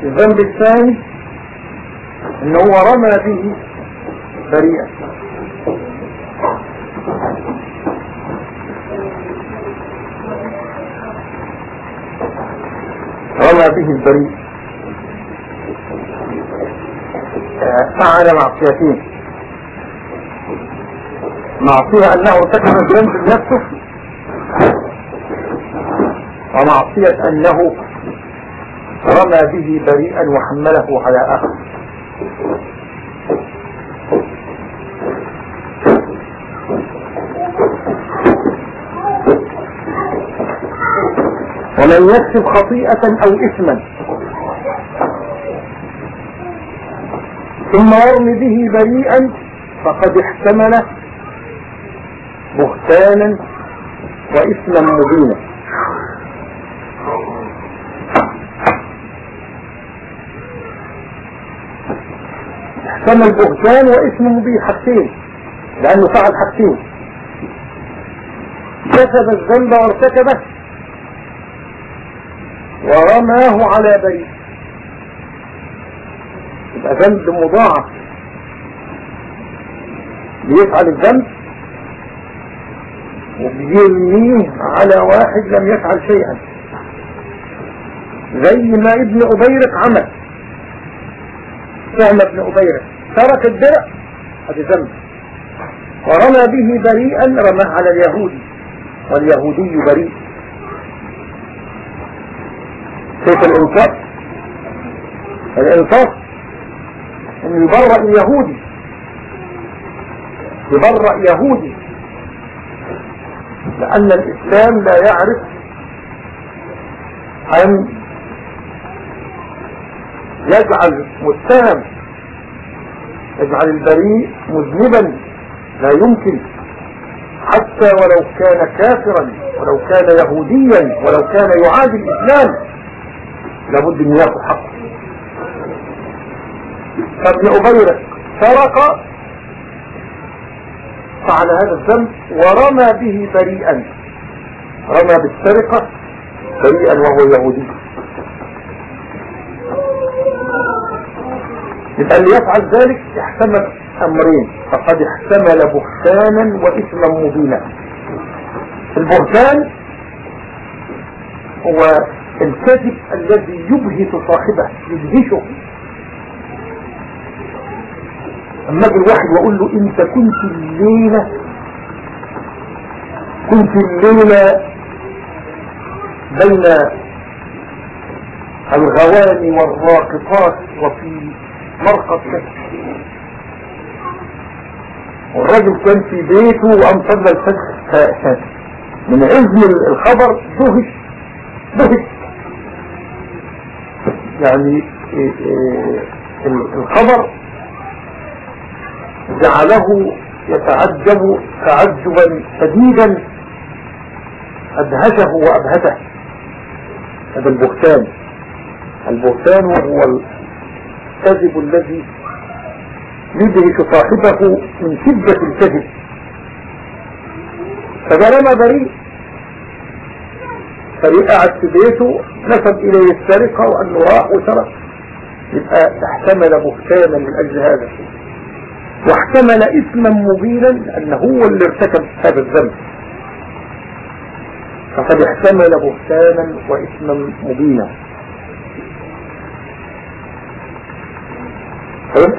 الذنب الثاني إنه هو رمى به بريئا رمى به البريء. فعل معصيتين معصية أنه ارتكب الذنب بنفسه ومعصية أنه رمى به بريئا وحمله على اخر ومن يكسب خطيئة أو إثما. ثم يرمي به بريئا فقد احتمل بهتانا وإثما مبينا. احتمل بهتان وإثم مبين حاجتين لأنه فعل حاجتين. كسب الذنب وارتكبه. ورماه على بريء يبقى ذنب مضاعف. بيفعل الذنب وبيرميه على واحد لم يفعل شيئا. زي ما ابن أبيرق عمل. سهم ابن أبيرق ترك الدرع هذا ذنب. ورمى به بريئا رماه على اليهودي. واليهودي بريء. كيف الانصاف الانصاف أن يبرأ اليهودي يبرأ يهودي. لأن الإسلام لا يعرف أن يجعل متهم يجعل البريء مذنبا لا يمكن. حتى ولو كان كافرا ولو كان يهوديا ولو كان يعادي الإسلام لابد ان ياخذ حقه فابن أبيرة سرق فعل هذا الذنب ورمى به بريئا. رمى بالسرقة بريئا وهو يهودي. يبقى اللي يفعل ذلك يحتمل أمرين. فقد احتمل بهتانا واثما مبينا. البهتان هو الكذب الذي يبهت صاحبه يدهشه. أما أجي الواحد وأقول له إنت كنت الليلة كنت الليلة بين الغواني والراقصات وفي مرقد كشف والراجل كان في بيته وقام صلى الفجر. من عزم الخبر دهش دهش يعني الخبر جعله يتعجب تعجبا شديدا أدهشه وأبهته. هذا البهتان. البهتان هو الكذب الذي يدهش صاحبه من شدة الكذب. فبرم بريء. فريق قاعد في بيته نسب إليه السرقة وانه راح وسرق يبقى احتمل بهتانا من أجل هذا واحتمل إثما مبينا أنه هو اللي ارتكب هذا الذنب. فقد احتمل بهتانا وإثما مبينا.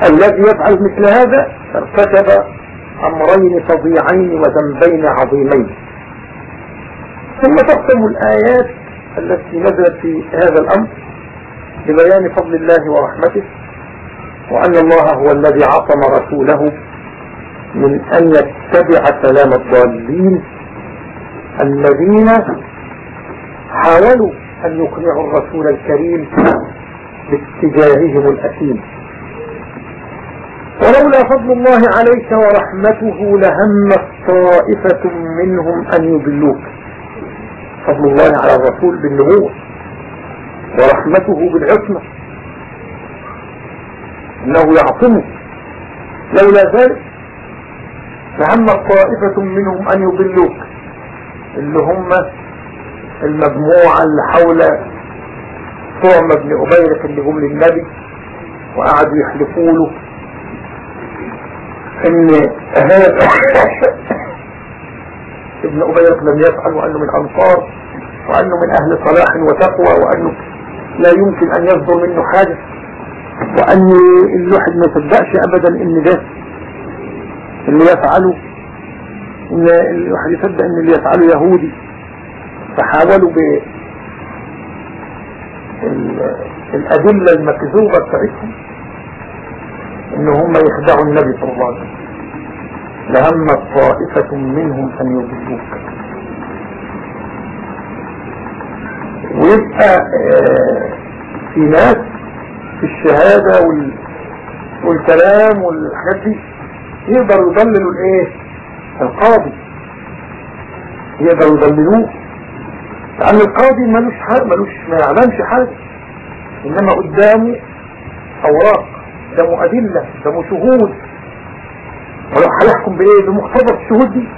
الذي يفعل مثل هذا ارتكب أمرين فظيعين وذنبين عظيمين. ثم تختم الآيات التي نزلت في هذا الأمر ببيان فضل الله ورحمته وأن الله هو الذي عصم رسوله من أن يتبع كلام الضالين الذين حاولوا أن يقنعوا الرسول الكريم باتجاههم الأثيم. ولولا فضل الله عليك ورحمته لهمت طائفة منهم أن يضلوك. فضل الله على الرسول بالنبوة ورحمته بالعصمة. إنه يعصمك لولا ذلك لهمت طائفة منهم أن يضلوك. اللي هم المجموعة اللي حول طعم ابن أبيرك اللي هم للنبي وقعدوا يحلفوا له. إن هذا (coughs) ابن أبيرك لم يفعل وأنه من أنصار وأنه من أهل صلاح وتقوى وأنه لا يمكن أن يصدر منه حاجة. وأن الواحد ما يصدقش أبدا إن ده اللي يفعله إن الواحد يصدق إن اللي يفعله يهودي. فحاولوا ب الأدلة المكذوبة بتاعتهم إن هم يخدعوا النبي صلى الله عليه وسلم. لهمت طائفة منهم أن يضلوك ويبقى آه، في ناس في الشهادة وال... والكلام والحاجات دي يقدروا يضللوا الإيه؟ القاضي. يقدروا يضللوه. لأن القاضي ملوش حاجة ملوش ما يعلمش حاجة. إنما قدامه أوراق قدامه أدلة قدامه شهود. ولو هيحكم بإيه؟ بمقتضى الشهود دي.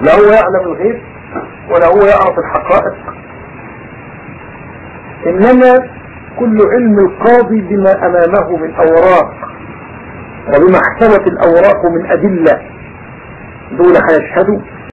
لا هو يعلم الغيب. ولا هو يعرف الحقائق. إنما كل علم القاضي بما أمامه من أوراق وبما احتوت الأوراق من أدلة دول هيشهدوا